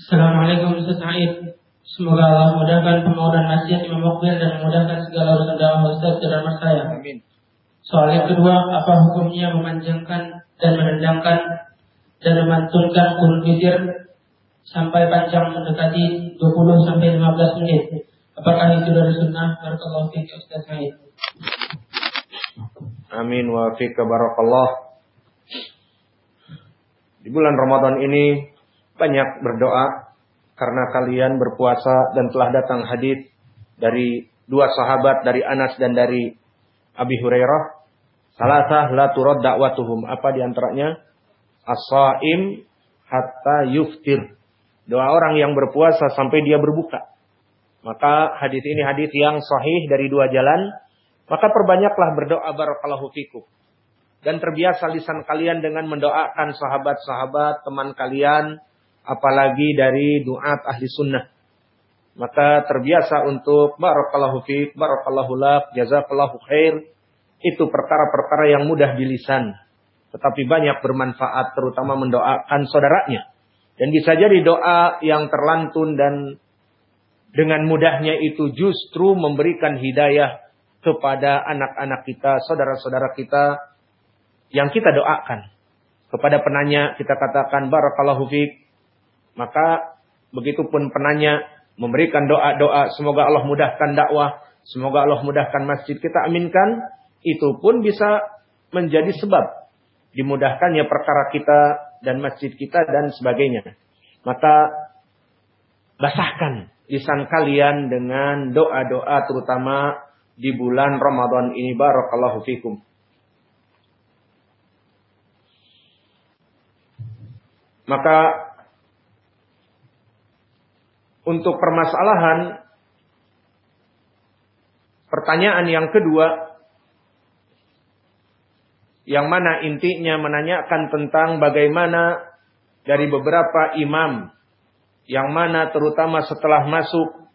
Assalamualaikum Ustaz Said. Semoga Allah mudahkan pemaudan nasihat Imam Mukbil dan memudahkan segala urusan dalam Ustaz dan Mas saya. Amin. Soal yang kedua, apa hukumnya memanjangkan dan merendangkan dan memantunkan urut witir sampai panjang mendekati 20 sampai 15 menit? Apakah itu dari sunnah? Barakallahu fiik Ustaz Said. Amin wa fika barakallah. Di bulan Ramadan ini banyak berdoa karena kalian berpuasa dan telah datang hadis dari dua sahabat dari Anas dan dari Abi Hurairah. Salasah la turad da'watuhum. Apa di antaranya? As-saim hatta yuftir. Doa orang yang berpuasa sampai dia berbuka. Maka hadis ini hadis yang sahih dari dua jalan. Maka perbanyaklah berdoa barakallahu fikum dan terbiasa lisan kalian dengan mendoakan sahabat-sahabat teman kalian apalagi dari doa ahli sunnah maka terbiasa untuk barakallahu fiik barakallahu lak jazakallahu khair itu perkara-perkara yang mudah di lisan tetapi banyak bermanfaat terutama mendoakan saudaranya dan bisa jadi doa yang terlantun dan dengan mudahnya itu justru memberikan hidayah kepada anak-anak kita, saudara-saudara kita yang kita doakan. Kepada penanya kita katakan barakallahu fiik. Maka begitupun penanya memberikan doa-doa semoga Allah mudahkan dakwah, semoga Allah mudahkan masjid kita aminkan, itu pun bisa menjadi sebab dimudahkannya perkara kita dan masjid kita dan sebagainya. Maka basahkan lisan kalian dengan doa-doa terutama di bulan Ramadan ini barakallahu fikum. Maka untuk permasalahan pertanyaan yang kedua yang mana intinya menanyakan tentang bagaimana dari beberapa imam yang mana terutama setelah masuk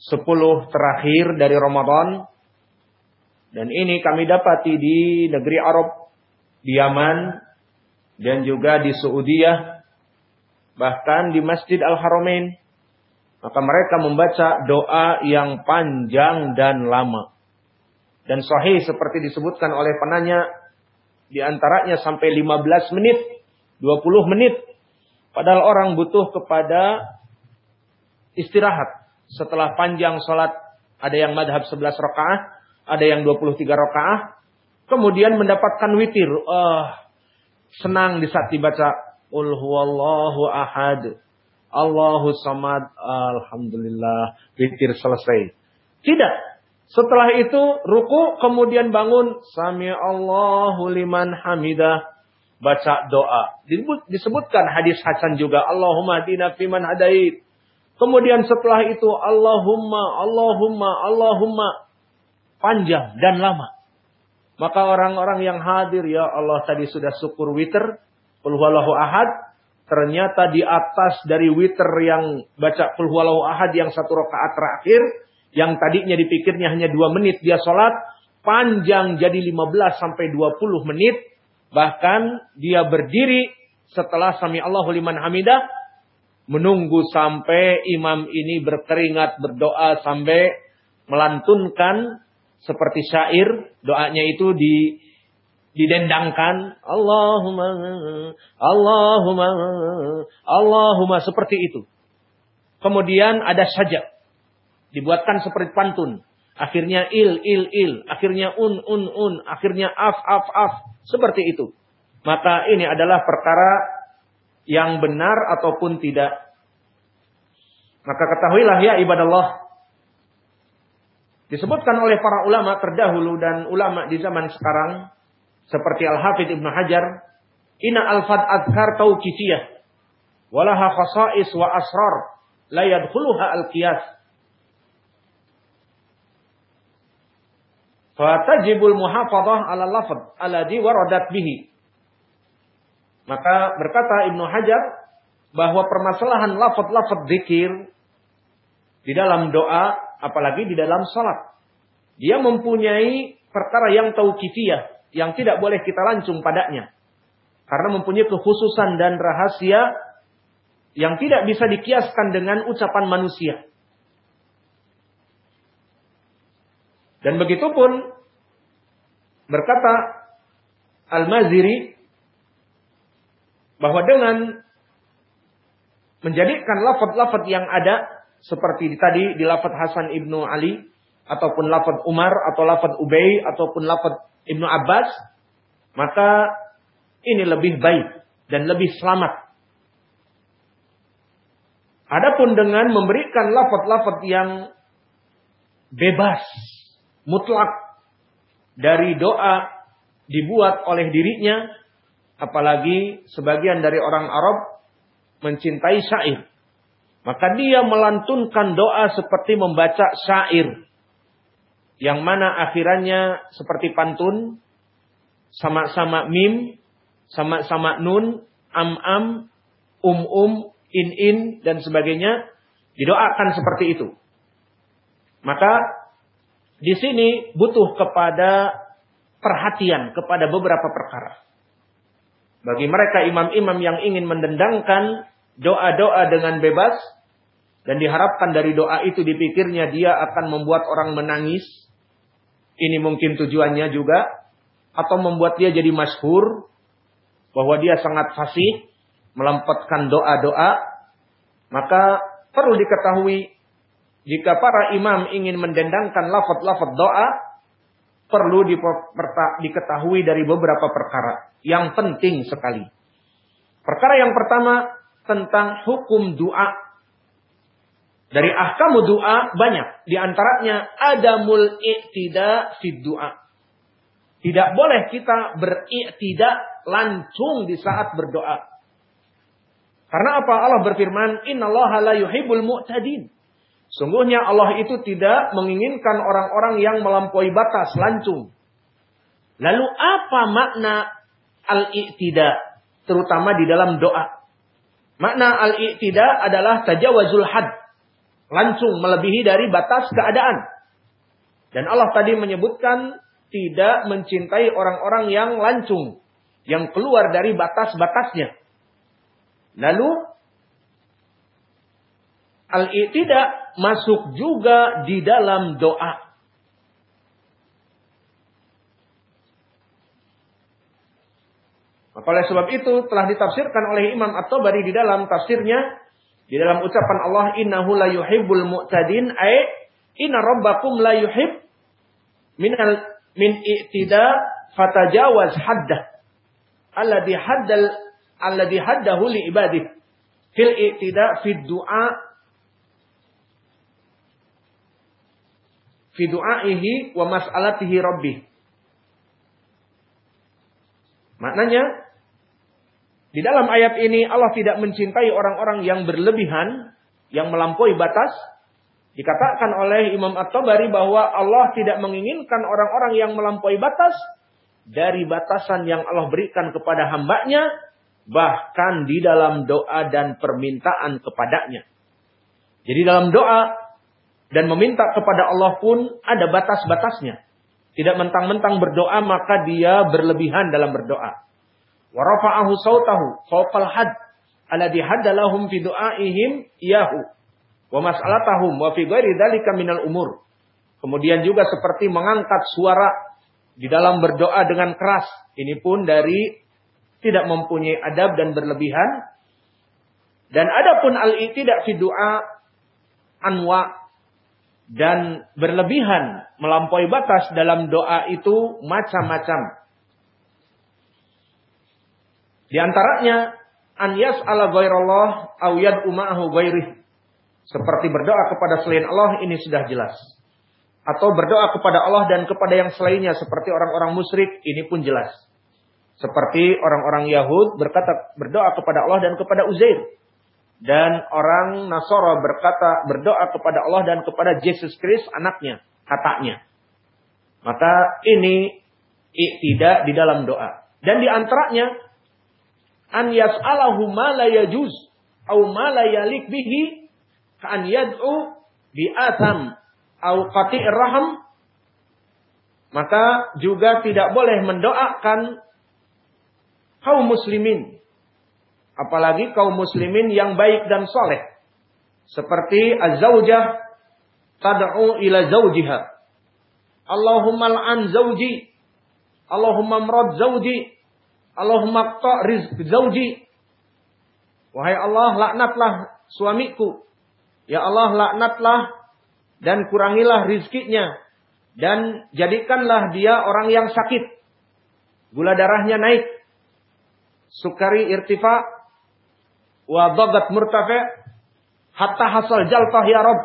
sepuluh terakhir dari Ramadan dan ini kami dapati di negeri Arab di Yaman dan juga di Saudiyah bahkan di Masjid Al-Haramain. Maka mereka membaca doa yang panjang dan lama. Dan sahih seperti disebutkan oleh penanya, di antaranya sampai 15 menit, 20 menit. Padahal orang butuh kepada istirahat. Setelah panjang sholat, ada yang madhab 11 rakaat, ada yang 23 rakaat. Kemudian mendapatkan witir. Oh, senang di saat dibaca Qul huwallahu ahad. Allahu samad. Alhamdulillah. Witir selesai. Tidak. Setelah itu ruku kemudian bangun. Sami Allahu liman hamidah. Baca doa. Disebutkan hadis Hasan juga. Allahumma dina fiman hadait. Kemudian setelah itu Allahumma, Allahumma, Allahumma. Panjang dan lama. Maka orang-orang yang hadir ya Allah tadi sudah syukur witir. Kulhuwalahu ahad. Ternyata di atas dari witer yang baca kulhuwalahu ahad yang satu rakaat terakhir. Yang tadinya dipikirnya hanya dua menit dia sholat. Panjang jadi 15 sampai 20 menit. Bahkan dia berdiri setelah sami Allahu liman hamidah. Menunggu sampai imam ini berkeringat berdoa sampai melantunkan seperti syair. Doanya itu di didendangkan Allahumma Allahumma Allahumma seperti itu. Kemudian ada saja dibuatkan seperti pantun. Akhirnya il il il, akhirnya un un un, akhirnya af af af, seperti itu. Maka ini adalah perkara yang benar ataupun tidak. Maka ketahuilah ya ibadah Allah. Disebutkan oleh para ulama terdahulu dan ulama di zaman sekarang seperti Al-Hafidh Ibnu Hajar, Ina al-fad adkar tauqifiyah. Walaha khasais wa asrar. La yadkhuluha al-qiyas. Fatajibul muhafadah ala lafad. Alladhi waradat bihi. Maka berkata Ibnu Hajar bahwa permasalahan lafad-lafad zikir di dalam doa, apalagi di dalam salat. Dia mempunyai perkara yang tauqifiyah yang tidak boleh kita lancung padanya. Karena mempunyai kekhususan dan rahasia yang tidak bisa dikiaskan dengan ucapan manusia. Dan begitu pun berkata Al-Maziri bahwa dengan menjadikan lafad-lafad yang ada seperti tadi di lafad Hasan ibnu Ali ataupun lafad Umar atau lafad Ubay ataupun lafad ibnu Abbas maka ini lebih baik dan lebih selamat Adapun dengan memberikan lafaz-lafaz yang bebas, mutlak dari doa dibuat oleh dirinya, apalagi sebagian dari orang Arab mencintai syair. Maka dia melantunkan doa seperti membaca syair. Yang mana akhirannya seperti pantun, sama-sama mim, sama-sama nun, am-am, um-um, in-in dan sebagainya didoakan seperti itu. Maka di sini butuh kepada perhatian kepada beberapa perkara. Bagi mereka imam-imam yang ingin mendendangkan doa-doa dengan bebas dan diharapkan dari doa itu dipikirnya dia akan membuat orang menangis. Ini mungkin tujuannya juga. Atau membuat dia jadi masyhur. Bahwa dia sangat fasih. Melampatkan doa-doa, maka perlu diketahui. Jika para imam ingin mendendangkan lafaz-lafaz doa, perlu diketahui dari beberapa perkara. Yang penting sekali. Perkara yang pertama tentang hukum doa. Dari ahkamu doa banyak. Di antaranya adamul i'tida fid doa. Tidak boleh kita beriktida lancung di saat berdoa. Karena apa? Allah berfirman, "Innallaha la yuhibbul mu'tadin." Sungguhnya Allah itu tidak menginginkan orang-orang yang melampaui batas, lancung. Lalu apa makna al-i'tida terutama di dalam doa? Makna al-i'tida adalah tajawazul had, lancung melebihi dari batas keadaan. Dan Allah tadi menyebutkan tidak mencintai orang-orang yang lancung, yang keluar dari batas-batasnya. Lalu al-i'tida masuk juga di dalam doa. Oleh sebab itu telah ditafsirkan oleh Imam At-Tabari di dalam tafsirnya di dalam ucapan Allah innahu la yuhibbul mu'tadin ay inna rabbakum la yuhib min al min i'tida fatajawaz haddah alladhi haddal alladhi haddahu li ibadih fil i'tida fi du'a fi du'aihi wa mas'alatihi rabbih. Maknanya di dalam ayat ini Allah tidak mencintai orang-orang yang berlebihan, yang melampaui batas. Dikatakan oleh Imam At-Tabari bahwa Allah tidak menginginkan orang-orang yang melampaui batas dari batasan yang Allah berikan kepada hambanya bahkan di dalam doa dan permintaan kepadanya. Jadi dalam doa dan meminta kepada Allah pun ada batas-batasnya. Tidak mentang-mentang berdoa maka dia berlebihan dalam berdoa. Wa rafa'ahu sautahu fawqal had alladhi haddalahum fi du'aihim iyahu wa mas'alatahum wa fi ghairi dzalika minal umur. Kemudian juga seperti mengangkat suara di dalam berdoa dengan keras. Ini pun dari tidak mempunyai adab dan berlebihan. Dan adapun al-i'tida fi doa anwa dan berlebihan melampaui batas dalam doa itu macam-macam. Di antaranya an yas'ala ghairallah aw yad'u ma'ahu ghairih. Seperti berdoa kepada selain Allah ini sudah jelas. Atau berdoa kepada Allah dan kepada yang selainnya seperti orang-orang musyrik ini pun jelas. Seperti orang-orang Yahud berkata berdoa kepada Allah dan kepada Uzair. Dan orang Nasara berkata berdoa kepada Allah dan kepada Yesus Kristus anaknya, katanya. Maka ini tidak di dalam doa. Dan di antaranya an yas'alahu ma la yajuz au ma la yalik bihi ka an yad'u bi atham au qati' raham maka juga tidak boleh mendoakan kaum muslimin Apalagi kaum muslimin yang baik dan soleh. Seperti az-zawjah tad'u ila zawjiha. Allahumma al'an zawji. Allahumma mrad zawji. Allahumma qta' rizq zawji. Wahai Allah, laknatlah suamiku. Ya Allah, laknatlah dan kurangilah rizkinya. Dan jadikanlah dia orang yang sakit. Gula darahnya naik. Sukari irtifa. Wa dagat murtafi. Hatta hasal jaltah ya Rabb.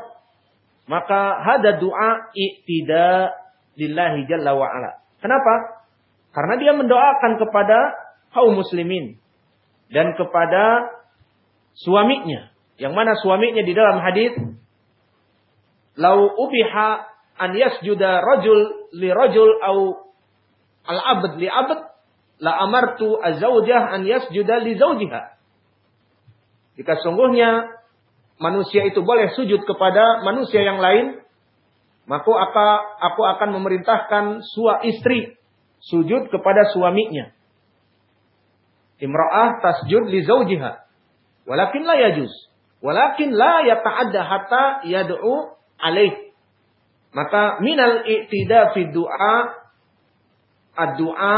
Maka hada doa iktida lillahi jalla wa'ala. Kenapa? Karena dia mendoakan kepada kaum muslimin. Dan kepada suaminya. Yang mana suaminya di dalam hadis lau ubiha an yasjuda rajul li rajul au al abd li abd la amartu azawjah an yasjuda li zawjiha. Jika sungguhnya manusia itu boleh sujud kepada manusia yang lain, maka aku akan memerintahkan sua istri sujud kepada suaminya. Imra'ah tasjud li zawjiha. Walakin la yajuz. Walakin la yata'adda hatta yad'u alaih. Maka minal i'tida fi du'a ad-du'a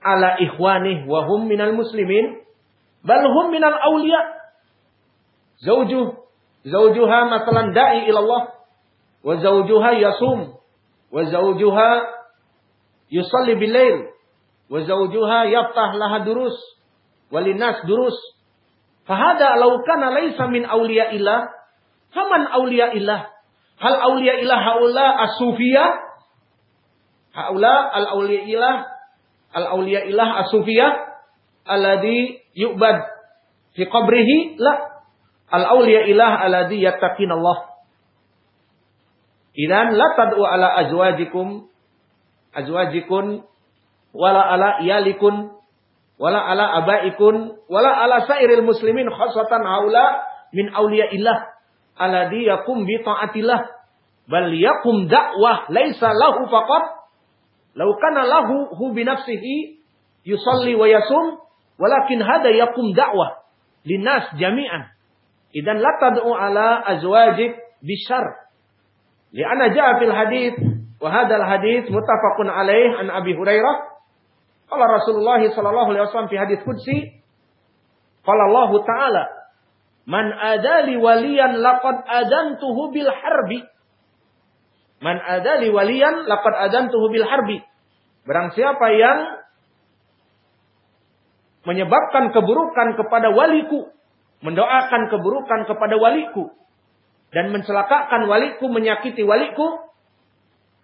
ala ikhwanih wa hum minal muslimin bal hum minal awliya. Zawjuh zawjuha masalan da'i ila Allah wa zawjuha yasum wa zawjuha yusalli bil lail wa zawjuha yaftah laha durus walinas durus Fahada law kana laisa min aulia ilah, faman aulia ilah? Hal aulia ilah haula as-sufiyah? Haula al-aulia ilah al-aulia ilah as-sufiyah alladhi yu'bad fi qabrihi? La. Al-aulia ilah alladhi yattaqin Allah. Idan la tad'u ala azwajikum azwajikun wala ala iyalikum wala ala abaikun wala ala sairil muslimin khasatan haula min illah alladhi yakum bi taatillah. Bal yakum dakwah laisa lahu faqat. Law kana lahu hu bi nafsihi yusalli wa yasum walakin hada yakum dakwah linnas jami'an. Idan la tad'u ala azwajik bisyar li'anna ja'a fil hadits wa hadal hadits muttafaqun alaih an Abi Hurairah Qala Rasulullah sallallahu alaihi wasallam fi hadis qudsi, qala Allah taala, "Man adali waliyan laqad adantuhu bil harbi." Man adali waliyan laqad adantuhu bil harbi. Barang siapa yang menyebabkan keburukan kepada waliku, mendoakan keburukan kepada waliku dan mencelakakan waliku, menyakiti waliku,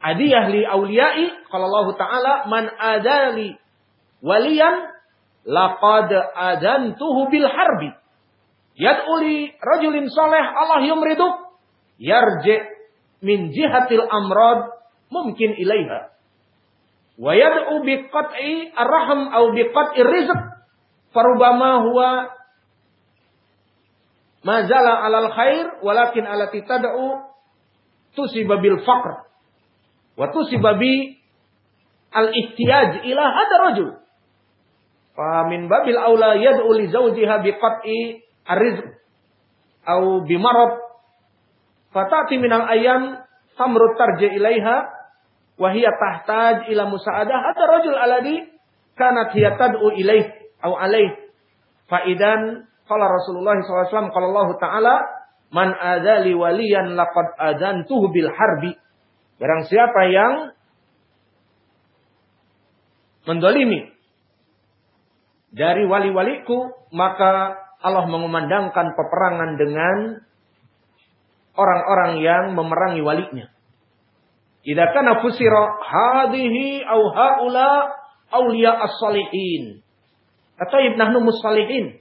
adiyah li auliyai, kalau Allah taala man adali waliyan laqad adantuhu bil harbi. Yad'uli rajulin saleh Allah yumridu yarji min jihatil amrad mungkin ilaiha. Wa yad'u bi qat'i arham au bi qat'i rizq farubama huwa mazala alal khair walakin alati tad'u tusiba bil faqr wa tusiba bi al ihtiyaj ila hada rajul Famin babil aula yad'u li zawjiha biqat'i arrizq au bimarad. Fatati minal ayam tamrut tarji ilaiha wa hiya tahtaj ila musa'adah. Hadha rajul alladhi kanat hiya tad'u ilaih au alaih. Fa idan qala Rasulullah SAW qala Allah taala man adzali waliyan laqad adantuhu bil harbi. Barang siapa yang mendolimi dari wali-waliku, maka Allah mengumandangkan peperangan dengan orang-orang yang memerangi walinya. Idza kana fusira hadhihi au haula auliya as-salihin. Atau ibnahnu musalihin.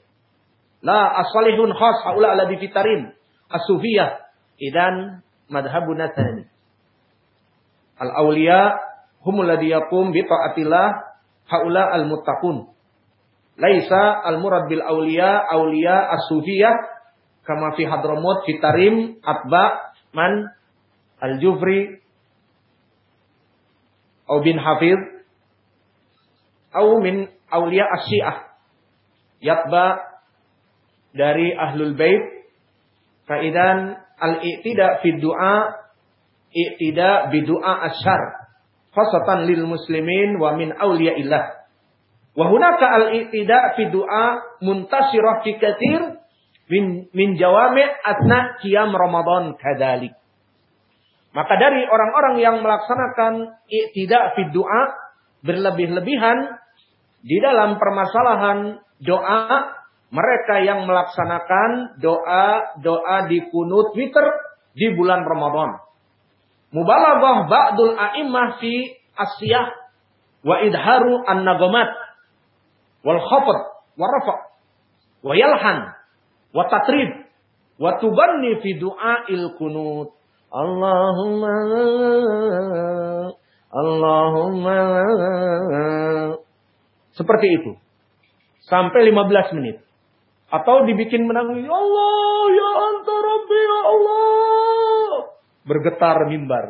La as-salihun khas haula alladhi fitarin. As-sufiyah. Idan madhabuna tsani. Al-auliya humul ladzi yaqum bi taatillah haula al-muttaqun. Laisa al-murad bil aulia aulia as-sufiyah kama fi Hadramut fi Tarim Atba man al-Jufri au bin Hafiz au min aulia as-Syiah. yatba dari ahlul bait kaidan al-i'tida fi du'a i'tida bi du'a asyar khasatan lil muslimin wa min awliyaillah wa hunaka al-i'tida fi du'a muntasirah fi katsir min, min jawami' atna qiyam ramadan kadzalik maka dari orang-orang yang melaksanakan i'tida fi du'a berlebih-lebihan di dalam permasalahan doa mereka yang melaksanakan doa-doa di kunut witr di bulan Ramadan. Mubalaghah ba'dul a'immah fi asyah wa idharu an-nagamat wal khafd wa rafa wa yalhan wa tatrib wa tubanni fi du'ail kunut. Allahumma Allahumma seperti itu. Sampai 15 menit. Atau dibikin menangis. Ya Allah, ya anta Rabbi, ya Allah. Bergetar mimbar.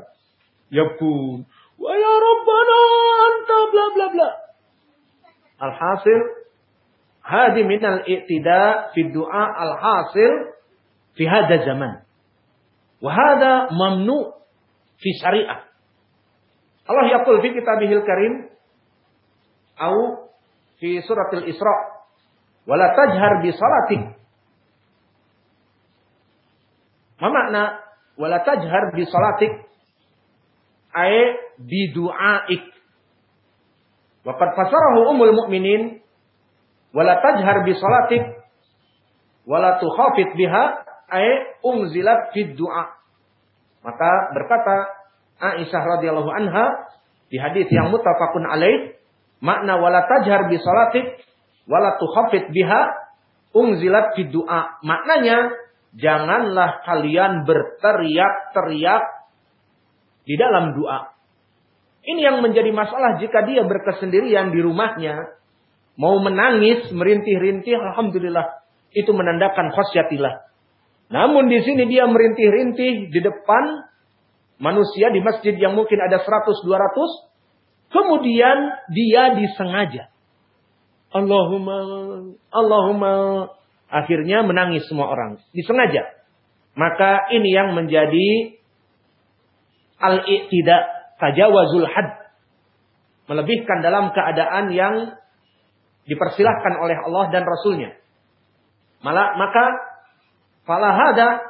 Ya pun. Wa ya Rabbana anta bla bla bla. Alhasil. Hadi minal i'tida fi du'a alhasil fi hada zaman. Wahada mamnu fi syariah. Allah yaqul fi kitabihil karim. Au fi suratil Isra. Wala tajhar bi salatik. Ma makna wala tajhar bi salatik? Ay bi du'aik. Wa qad fasarahu ummul mu'minin wala tajhar bi salatik wala tukhafit biha ay unzilat fi du'a. Maka berkata Aisyah radhiyallahu anha di hadis yang muttafaqun alaih Makna wala tajhar bi salatik wala tukhaffit biha unzilat fi du'a. Maknanya janganlah kalian berteriak-teriak di dalam doa. Ini yang menjadi masalah jika dia berkesendirian di rumahnya, mau menangis, merintih-rintih, alhamdulillah, itu menandakan khosyatillah. Namun di sini dia merintih-rintih di depan manusia di masjid yang mungkin ada 100 200 Kemudian dia disengaja. Allahumma, Allahumma. Akhirnya menangis semua orang. Disengaja. Maka ini yang menjadi al-i'tida tajawazul had. Melebihkan dalam keadaan yang dipersilahkan oleh Allah dan Rasulnya. Malah, maka falahada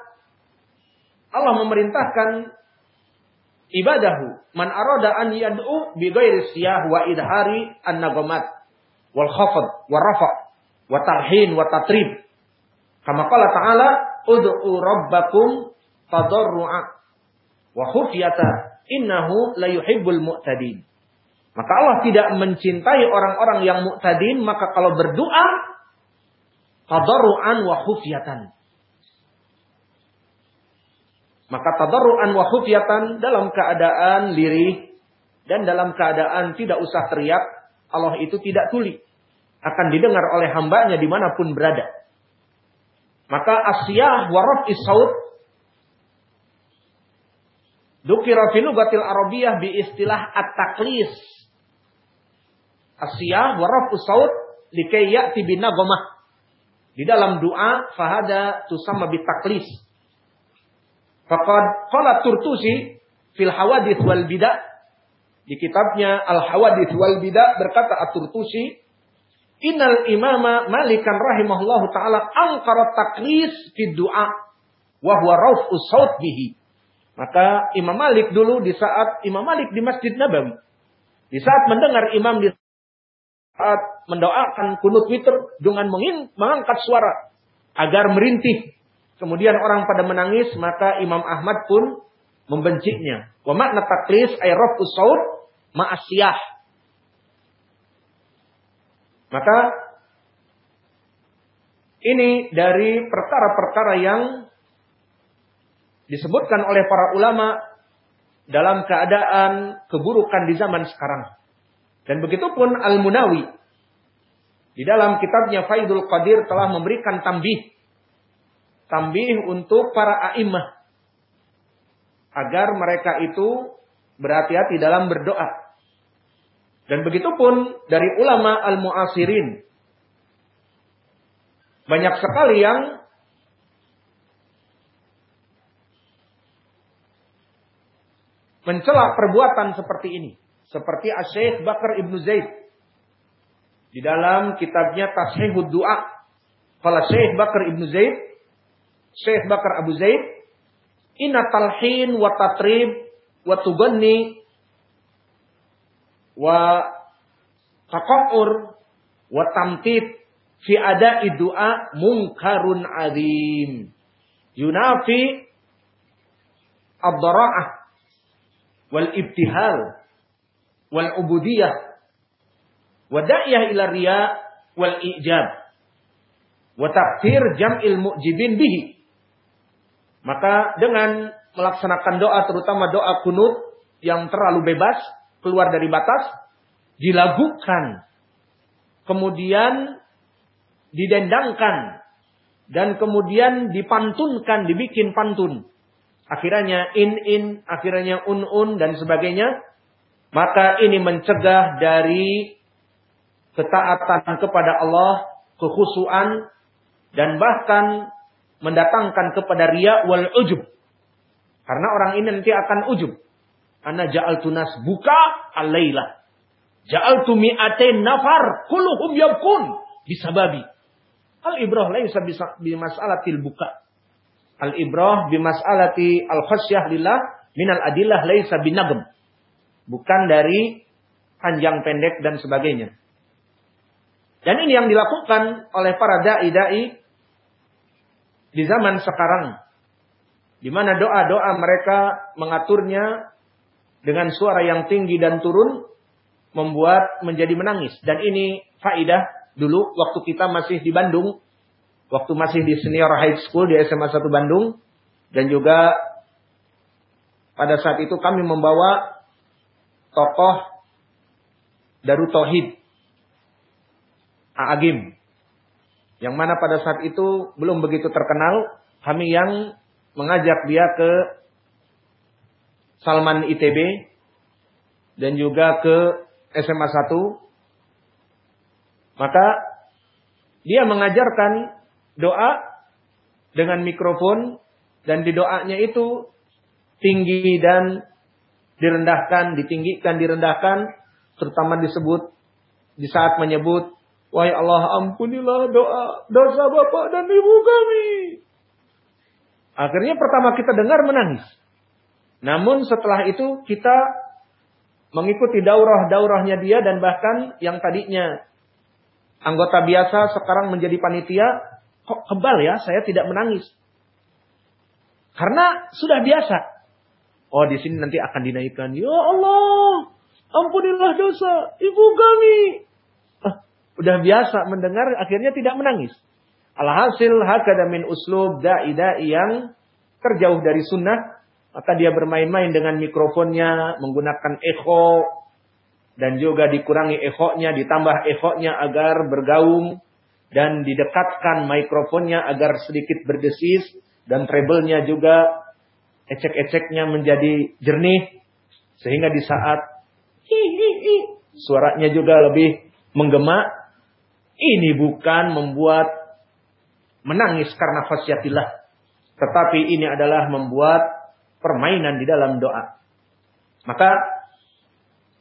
Allah memerintahkan ibadahu man arada an yad'u bi ghairi siyah wa idhari an-nagamat wal khafd wa rafa wa tarhin wa tatrib kama qala ta'ala ud'u rabbakum tadarru'a wa khufyata innahu la yuhibbul mu'tadin maka Allah tidak mencintai orang-orang yang mu'tadin maka kalau berdoa tadarru'an wa khufyatan maka tadarruan wa khufyatan dalam keadaan lirih dan dalam keadaan tidak usah teriak, Allah itu tidak tuli. Akan didengar oleh hambanya di mana pun berada. Maka asyah wa raf'is saut Dukira fi lugatil arabiyah bi istilah at-taqlis. Asyah wa raf'us saut likay ya'ti bin Di dalam doa fahada tusamma bitaklis. Faqad qala Turtusi fil hawadith wal bidah di kitabnya Al Hawadith wal Bidah berkata At-Turtusi Innal imama Malikan rahimahullahu taala angkara taklis fi du'a wa huwa raufu saut bihi. Maka Imam Malik dulu di saat Imam Malik di Masjid Nabawi di saat mendengar imam di saat mendoakan kunut witr dengan mengangkat suara agar merintih kemudian orang pada menangis, maka Imam Ahmad pun membencinya. Wa makna taklis ay rafu ma'asiyah. Maka ini dari perkara-perkara yang disebutkan oleh para ulama dalam keadaan keburukan di zaman sekarang. Dan begitu pun Al-Munawi di dalam kitabnya Faidul Qadir telah memberikan tambih tambih untuk para a'immah. Agar mereka itu berhati-hati dalam berdoa. Dan begitu pun dari ulama al-mu'asirin. banyak sekali yang mencela perbuatan seperti ini. Seperti Asyik Bakar Ibnu Zaid. Di dalam kitabnya Tashihud Du'a. Kalau Syekh Bakar Ibnu Zaid. Syekh Bakar Abu Zaid. Inna talhin wa tatrib wa tuganni wa taqa'ur wa tamtid fi ada du'a munkarun azim. Yunafi ad-dara'ah wal ibtihal. Wal ubudiyah. Wa da'yah ila riya wal ijab. Wa takfir jam'il mu'jibin bihi. Maka dengan melaksanakan doa terutama doa kunut yang terlalu bebas keluar dari batas dilakukan kemudian didendangkan. Dan kemudian dipantunkan dibikin pantun akhirnya in-in, akhirnya un-un dan sebagainya, maka ini mencegah dari ketaatan kepada Allah, kekhusuan dan bahkan mendatangkan kepada ria wal ujub. Karena orang ini nanti akan ujub. Ana ja'altu nas buka al-laila. Ja'altu mi'atain nafar kulluhum yabkun bisababi. Al-ibrah laisa bi mas'alatil buka. Al-ibrah bimas'alati al-khasyah lillah minal adillah laisa binagem. Bukan dari panjang pendek dan sebagainya. Dan ini yang dilakukan oleh para dai-dai di zaman sekarang. Di mana doa-doa mereka mengaturnya dengan suara yang tinggi dan turun membuat menjadi menangis. Dan ini faidah dulu waktu kita masih di Bandung waktu masih di senior high school di SMA 1 Bandung dan juga pada saat itu kami membawa tokoh Darut Tauhid Aagim yang mana pada saat itu belum begitu terkenal kami yang mengajak dia ke Salman ITB dan juga ke SMA 1 maka dia mengajarkan doa dengan mikrofon dan di doanya itu tinggi dan direndahkan, ditinggikan, direndahkan, terutama disebut di saat menyebut Wahai Allah ampunilah doa dosa bapak dan ibu kami. Akhirnya pertama kita dengar menangis. Namun setelah itu kita mengikuti daurah-daurahnya dia dan bahkan yang tadinya anggota biasa sekarang menjadi panitia kok kebal ya, saya tidak menangis. Karena sudah biasa. Oh, di sini nanti akan dinaikkan. Ya Allah, ampunilah dosa ibu kami. Ah, udah biasa mendengar, akhirnya tidak menangis. Alhasil hakada min uslub da'i-da'i yang terjauh dari sunnah. Maka dia bermain-main dengan mikrofonnya, menggunakan echo, dan juga dikurangi echo-nya, ditambah echo-nya agar bergaung dan didekatkan mikrofonnya agar sedikit berdesis dan treble-nya juga ecek-eceknya menjadi jernih sehingga di saat suaranya juga lebih menggema ini bukan membuat menangis karena khasyatillah tetapi ini adalah membuat permainan di dalam doa. Maka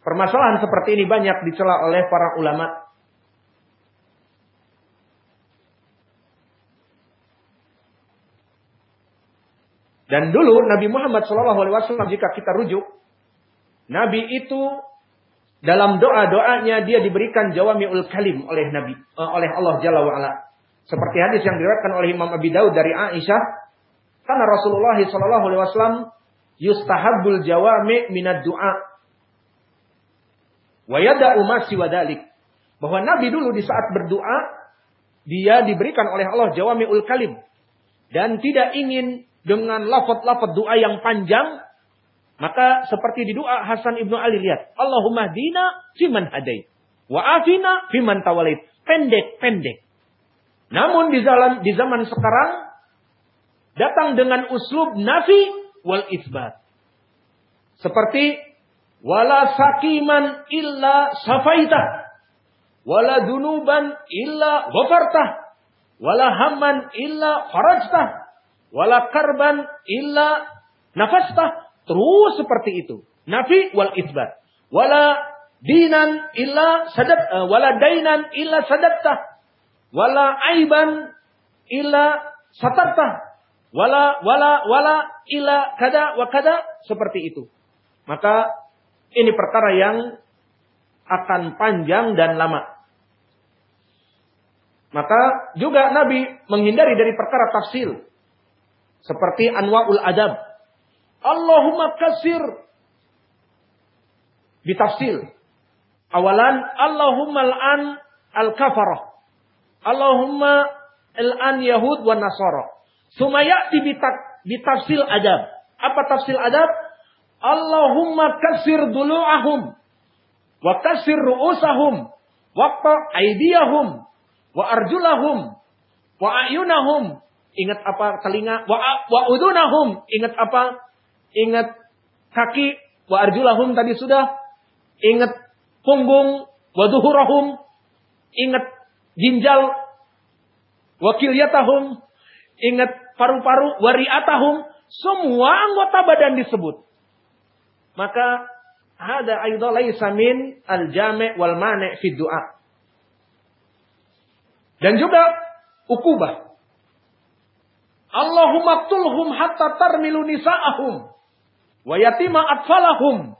permasalahan seperti ini banyak dicela oleh para ulama Dan dulu Nabi Muhammad SAW jika kita rujuk, Nabi itu dalam doa-doanya dia diberikan jawamiul kalim oleh Nabi, uh, oleh Allah Jalla wa'ala. Seperti hadis yang diriwayatkan oleh Imam Abi Daud dari Aisyah, karena Rasulullah SAW yustahabul jawami minad du'a. Wa yada'u ma siwadalik. Bahwa Nabi dulu di saat berdoa, dia diberikan oleh Allah jawamiul kalim. Dan tidak ingin dengan lafad-lafad doa yang panjang, maka seperti di doa Hasan Ibnu Ali lihat, Allahumma dina fiman hadait, wa afina fiman tawalid. Pendek-pendek. Namun di zaman di zaman sekarang datang dengan uslub nafi wal isbat. Seperti wala sakiman illa safaitah wala dunuban illa ghafartah wala hamman illa farajtah, wala karban illa nafastah. Terus seperti itu. Nafi wal isbat. Wala dinan illa sadat, uh, wala dainan illa sadattah. Wala aiban illa satartah. Wala wala wala illa kada wa kada seperti itu. Maka ini perkara yang akan panjang dan lama. Maka juga Nabi menghindari dari perkara tafsil. Seperti anwa'ul adab. Allahumma kasir. Bitafsil. Awalan, Allahumma al'an al-kafarah. Allahumma al'an Yahud wa Nasara. Sumayati bitafsil adab. Apa tafsil adab? Allahumma kasir dulu'ahum wa kasir ru'usahum wa aidiyahum wa arjulahum wa ayunahum ingat apa telinga? Wa wa udunahum. Ingat apa? Ingat kaki? Wa arjulahum tadi sudah. Ingat punggung? Wa duhurahum ingat ginjal? Wa kilyatahum. Ingat paru-paru? Wa ri'atahum. Semua anggota badan disebut. Maka ada aidha laisa min al-jami' wal mani' fi du'a. Dan juga ukubah. Allahumma qtulhum hatta tarmilu nisa'ahum. Wa yatima atfalahum.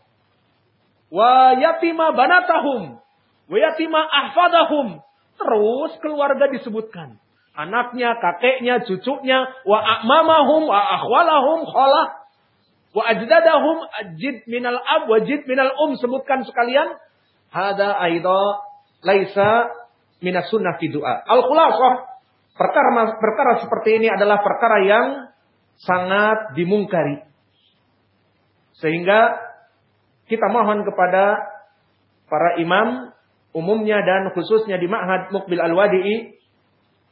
Wa yatima banatahum. Wa yatima ahfadahum. Terus keluarga disebutkan. Anaknya kakeknya cucunya wa a'mamahum wa akhwalahum khalah. Wa ajdadahum ajid minal ab wa jid minal um. Sebutkan sekalian. Hada aida laisa minas sunnah fi du'a. Al khulasah perkara perkara seperti ini adalah perkara yang sangat dimungkari. Sehingga kita mohon kepada para imam umumnya dan khususnya di Ma'had Mukbil Al-Wadi'i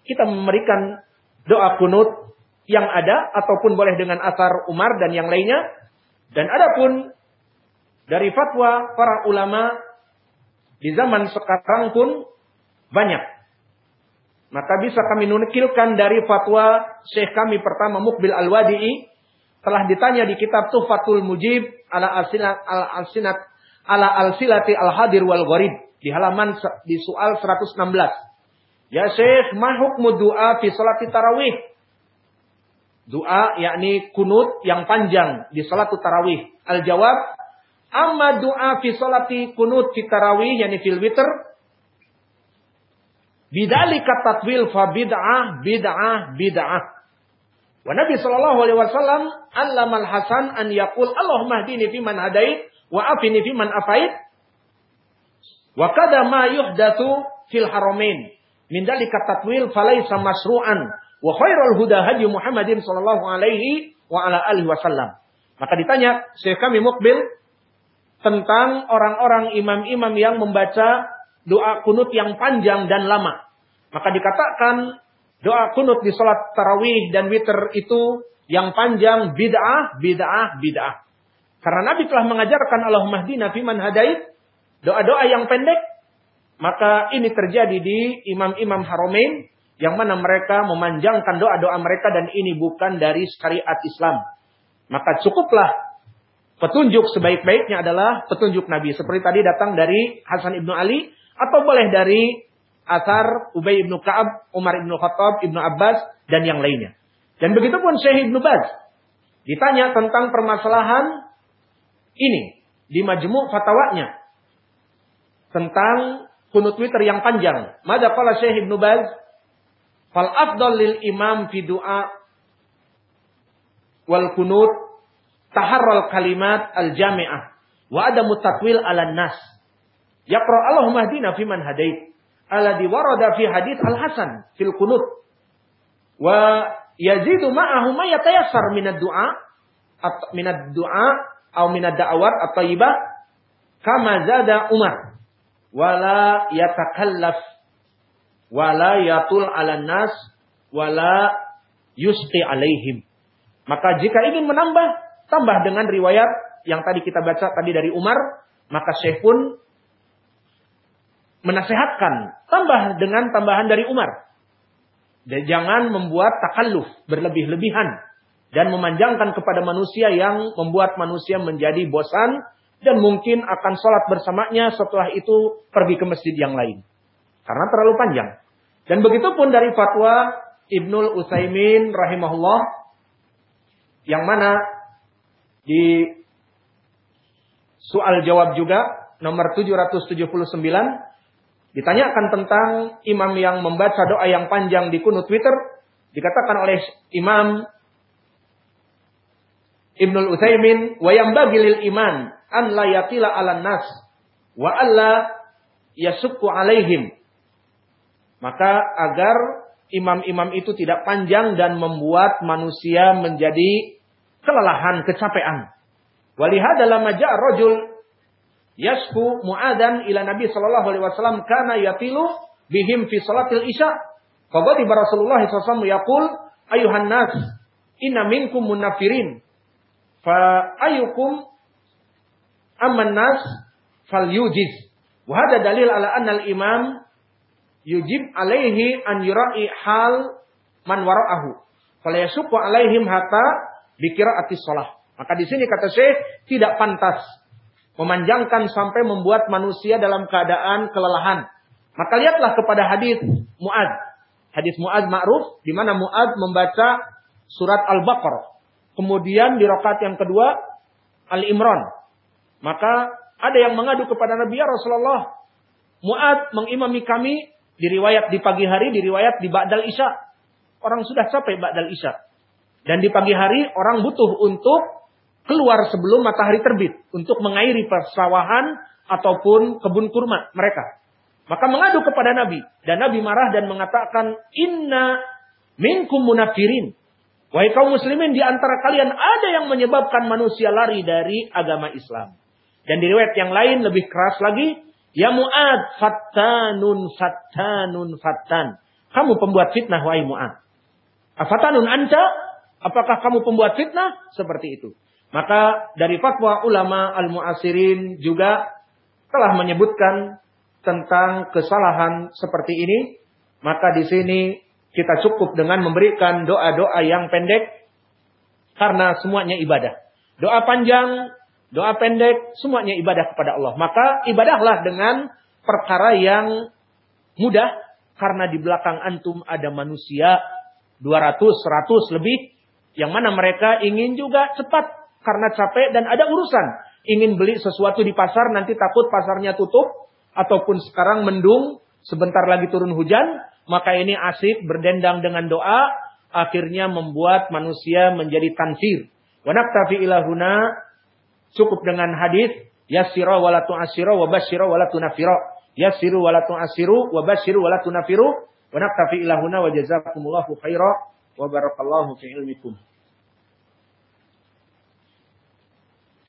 kita memberikan doa kunut yang ada ataupun boleh dengan asar Umar dan yang lainnya. Dan adapun dari fatwa para ulama di zaman sekarang pun banyak. Maka bisa kami nukilkan dari fatwa Syekh kami pertama Mukbil Al-Wadi'i telah ditanya di kitab Tuhfatul Mujib ala al-sinat al-sinat ala al-silati al-hadir wal gharib di halaman di soal 116. Ya Syekh, ma hukmu du'a fi salati tarawih? Doa yakni kunut yang panjang di salat tarawih. Al-jawab, amma doa fi salati kunut fi tarawih yakni fil witr bidalika tatwil fa bid'ah bid'ah bid'ah. Wa Nabi sallallahu alaihi wasallam allamal Hasan an yaqul Allahumma hdini fi man hadait wa afini fi man afait. Wa kada ma yuhdatsu fil haramain min dalika tatwil falaysa masru'an Wa khairul huda hadi Muhammadin sallallahu alaihi wa ala alihi wasallam. Maka ditanya Syekh kami Mukbil tentang orang-orang imam-imam yang membaca doa kunut yang panjang dan lama. Maka dikatakan doa kunut di salat tarawih dan witir itu yang panjang bid'ah, bid'ah, bid'ah. Karena Nabi telah mengajarkan Allahumma hdina fiman hadait, doa-doa yang pendek, maka ini terjadi di imam-imam haramain yang mana mereka memanjangkan doa-doa mereka dan ini bukan dari syariat Islam. Maka cukuplah petunjuk sebaik-baiknya adalah petunjuk Nabi. Seperti tadi datang dari Hasan ibnu Ali atau boleh dari Asar Ubay ibnu Kaab, Umar ibnu Khattab, ibnu Abbas dan yang lainnya. Dan begitu pun Syekh ibnu Baz ditanya tentang permasalahan ini di majmu fatwanya tentang kunut witir yang panjang. Mada qala Syekh ibnu Baz Fal afdal lil imam fi du'a wal kunut taharral kalimat al jami'ah wa adamu tatwil ala nas. Yaqra Allahumma hdina fi man hadait. Alladhi warada fi hadith al hasan fil kunut. Wa yazidu ma'ahu ma yatayassar minad du'a minad du'a atau minad da'awat at-thayyibah kama zada Umar wala yatakallaf wala yatul ala nas wala yusti alaihim. Maka jika ingin menambah, tambah dengan riwayat yang tadi kita baca tadi dari Umar, maka Syekh pun menasehatkan, tambah dengan tambahan dari Umar. Dan jangan membuat takalluf, berlebih-lebihan. Dan memanjangkan kepada manusia yang membuat manusia menjadi bosan. Dan mungkin akan sholat bersamanya setelah itu pergi ke masjid yang lain. Karena terlalu panjang. Dan begitu pun dari fatwa Ibnul Utsaimin rahimahullah. Yang mana di soal jawab juga nomor 779 ditanyakan tentang imam yang membaca doa yang panjang di kunut Twitter dikatakan oleh Imam Ibnul Utsaimin wa yang bagilil iman an la yatila 'alan nas wa alla yasukku alaihim maka agar imam-imam itu tidak panjang dan membuat manusia menjadi kelelahan, kecapean. Walihada lama rajul yasku mu'adan ila Nabi sallallahu alaihi wasallam kana yatilu bihim fi salatil isya. Faqadiba Rasulullah sallallahu yaqul ayuhan nas inna minkum munafirin fa ayukum amman nas fal yujiz. Wa hada dalil ala anna al imam yujib alaihi an yura'i hal man wara'ahu. Fala yasukku alaihim hatta ati sholah. Maka di sini kata Syekh tidak pantas memanjangkan sampai membuat manusia dalam keadaan kelelahan. Maka lihatlah kepada hadis Muad. Hadis Muad ma'ruf di mana Muad membaca surat Al-Baqarah. Kemudian di rakaat yang kedua Al-Imran. Maka ada yang mengadu kepada Nabi ya Rasulullah. Muad mengimami kami di riwayat di pagi hari, di riwayat di Ba'dal Isya. Orang sudah capek Ba'dal Isya. Dan di pagi hari orang butuh untuk keluar sebelum matahari terbit untuk mengairi persawahan ataupun kebun kurma mereka. Maka mengadu kepada Nabi dan Nabi marah dan mengatakan inna minkum munafirin. Wahai kaum muslimin di antara kalian ada yang menyebabkan manusia lari dari agama Islam. Dan di riwayat yang lain lebih keras lagi, ya Muad fattanun fattanun fattan. Kamu pembuat fitnah wahai Muad. Afatanun anta? Apakah kamu pembuat fitnah? Seperti itu. Maka dari fatwa ulama al-mu'asirin juga telah menyebutkan tentang kesalahan seperti ini. Maka di sini kita cukup dengan memberikan doa-doa yang pendek karena semuanya ibadah. Doa panjang, doa pendek, semuanya ibadah kepada Allah. Maka ibadahlah dengan perkara yang mudah karena di belakang antum ada manusia 200, 100 lebih yang mana mereka ingin juga cepat karena capek dan ada urusan. Ingin beli sesuatu di pasar nanti takut pasarnya tutup ataupun sekarang mendung, sebentar lagi turun hujan, maka ini asik berdendang dengan doa akhirnya membuat manusia menjadi tanfir. Wa naktafi ilahuna cukup dengan hadis yassira wa la tu'assira wa basyira wa la tunafira. Yassiru wa la tu'assiru wa basyiru wa la tunafiru. Wa naktafi ilahuna wa jazakumullahu khaira wa fi ilmikum.